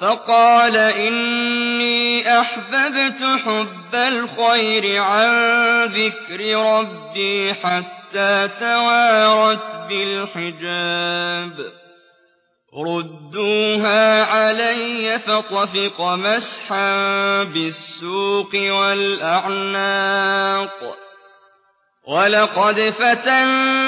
فَقَالَ إِنِّي أَحْبَبْتُ حُبَّ الْخَيْرِ عَن ذِكْرِ رَبِّي حَتَّىٰ تَوَارَتْ بِالْحِجَابِ. رُدُّوهَا عَلَيَّ فَطَفِقَ مَسْحًا بِالسُّوقِ وَالْأَعْنَاقِ. وَلَقَدْ فَتَنَّا